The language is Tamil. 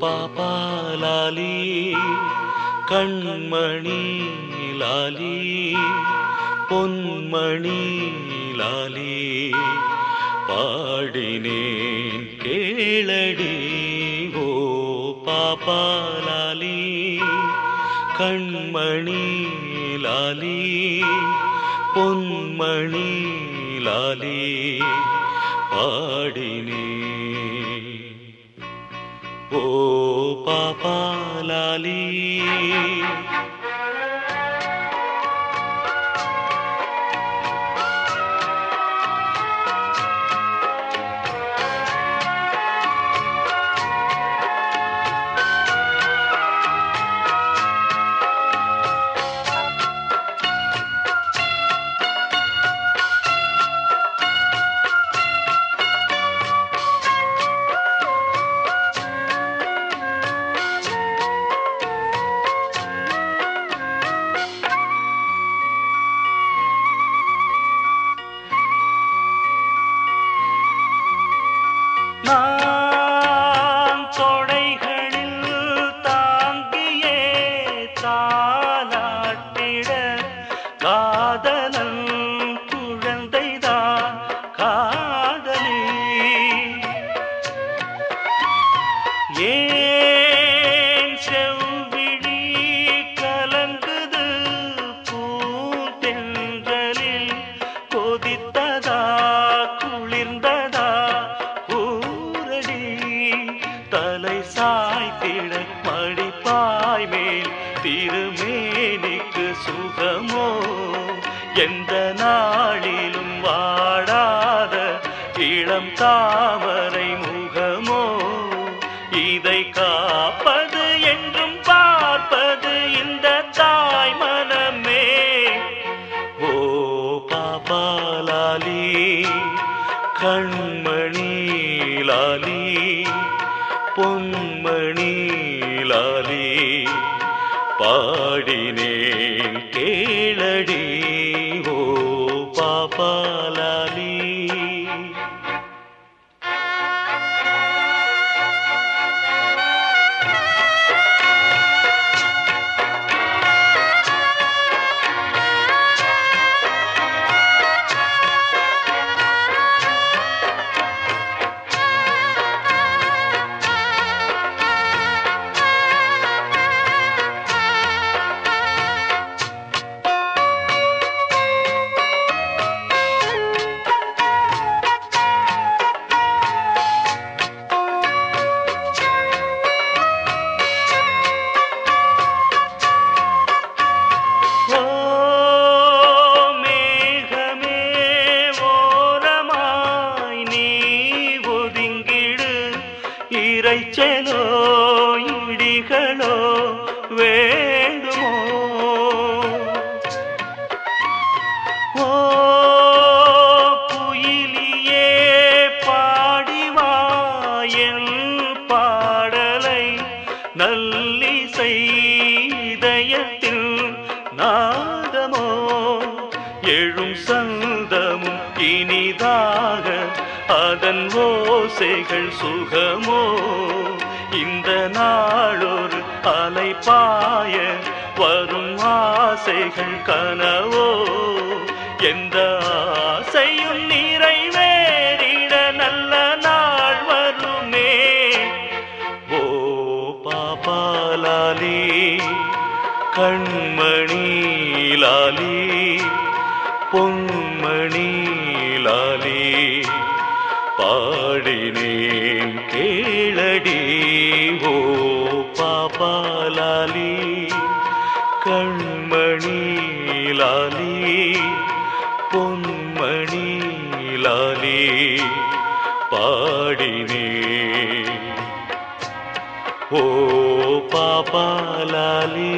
பாப்பா லாலி கண்மணி லாலி பொன்மணி லாலி பாடினேன் கேளடி ஓ பாப்பா லாலி கண்மணி லாலி பொன்மணி லாலி பாடினேன் ஓ பாப்பா லாலி காதலன் குழந்தைதான் காதலி. ஏன் செவ்விழி கலங்குது பூந்தென்றலில் கொதித்ததா குளிர்ந்ததா ஊரடி. தலை சாய்த்திட மடிப்பாய் மேல் திருமேனிக்கு சுகமோ எந்த நாளிலும் வாடாத இளம் தாமரை முகமோ? இதை காப்பது என்றும் பார்ப்பது இந்த தாய் மனமே. ஓ பாபாலாலி கண்மணி லாலி பொன்மணி லாலி பாடினேன். கேளடி ஓ பாப்பா இறைச்சலோ இடிகளோ வேண்டுமோ? ஓ குயிலியே பாடிவாயன் பாடலை நல்லிசை இதயத்தில் நாதமோ? எழும் சந்தமும் இனி அதன் ஓசைகள் சுகமோ? இந்த நாளொரு அலைப்பாய வரும் ஆசைகள் கனவோ? எந்த ஆசையும் நிறைவேறிட நல்ல நாள் வருமே? ஓ பாப்பா கண்மணி லாலி பொங்க பாடினேன் கேளடி ஓ பாபாலாலி கண்மணி லாலி பொன்மணி லாலி பாடினேன். ஓ பாபாலாலி